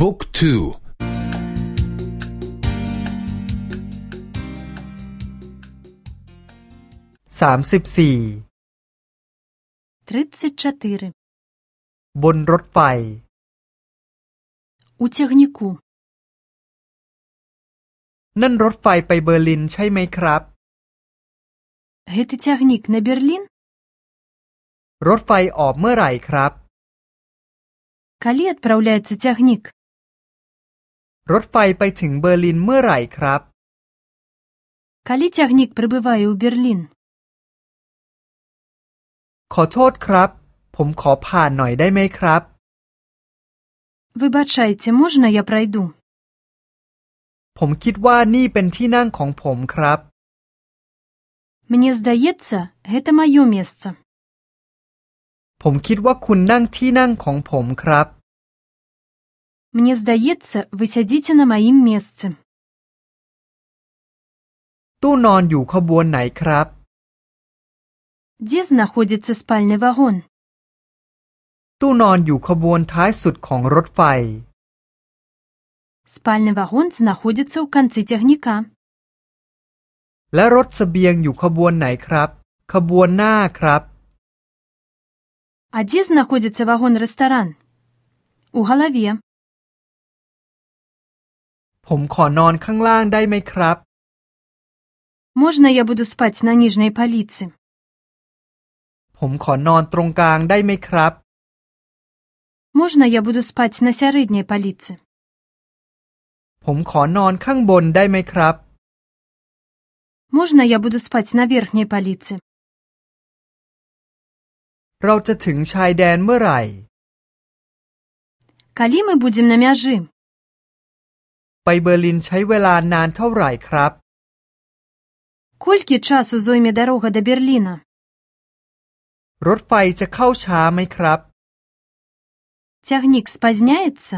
บุ๊กทูสามสิบสี่บนรถไฟ У тягніку นั่นรถไฟไปเบอร์ลินใช่ไหมครับ Гэты цягнік на Берлін? รถไฟออกเมื่อไหร่ครับ Калі адпраўляецца цягнік? รถไฟไปถึงเบอร์ลินเมื่อไหร่ครับ Калі цягнік прыбывае ў Берлін? ขอโทษครับ ผมขอผ่านหน่อยได้ไหมครับ Выбачайце, можна я прайду? ผมคิดว่านี่เป็นที่นั่งของผมครับ Мне здаецца, гэта маё месца. ผมคิดว่าคุณนั่งที่นั่งของผมครับ Мне здаецца, вы сядзіце на маім месцы. ตู้นอนอยู่ขบวนไหนครับ Дзе знаходзіцца спальны вагон? ตู้นอนอยู่ขบวนท้ายสุดของรถไฟ Спальны вагон знаходзіцца ў канцы цягніка. และรถเสบียงอยู่ขบวนไหนครับ ขบวนหน้าครับ А дзе знаходзіцца вагон-рэстаран? У галаве. ผมขอนอนข้างล่างได้ไหมครับ Можна я буду спаць на ніжняй паліцы? ผมขอนอนตรงกลางได้ไหมครับ Можна я буду спаць на сярэдняй паліцы? ผมขอนอนข้างบนได้ไหมครับ Можна я буду спаць на верхняй паліцы? เราจะถึงชายแดนเมื่อไหร่ Калі мы будзем на мяжы? ไปเบอร์ลินใช้เวลานานเท่าไหร่ครับ Колькі часу зойме дарога да Берліна? รถไฟจะเข้าช้าไหมครับ Цягнік спазняецца?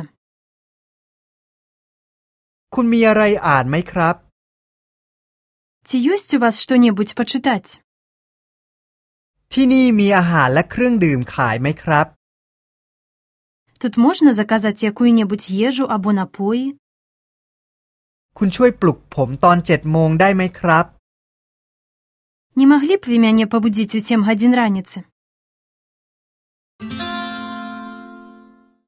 คุณมีอะไรอ่านไหมครับ Ці ёсць у вас што-небудзь пачытаць? ที่นี่มีอาหารและเครื่องดื่มขายไหมครับ Тут можна заказаць якую-небудзь ежу або напоі? คุณช่วยปลุกผมตอนเจ็ดโมงได้ไหมครับ Не маглі б вы мяне пабудзіць у сем гадзін раніцы?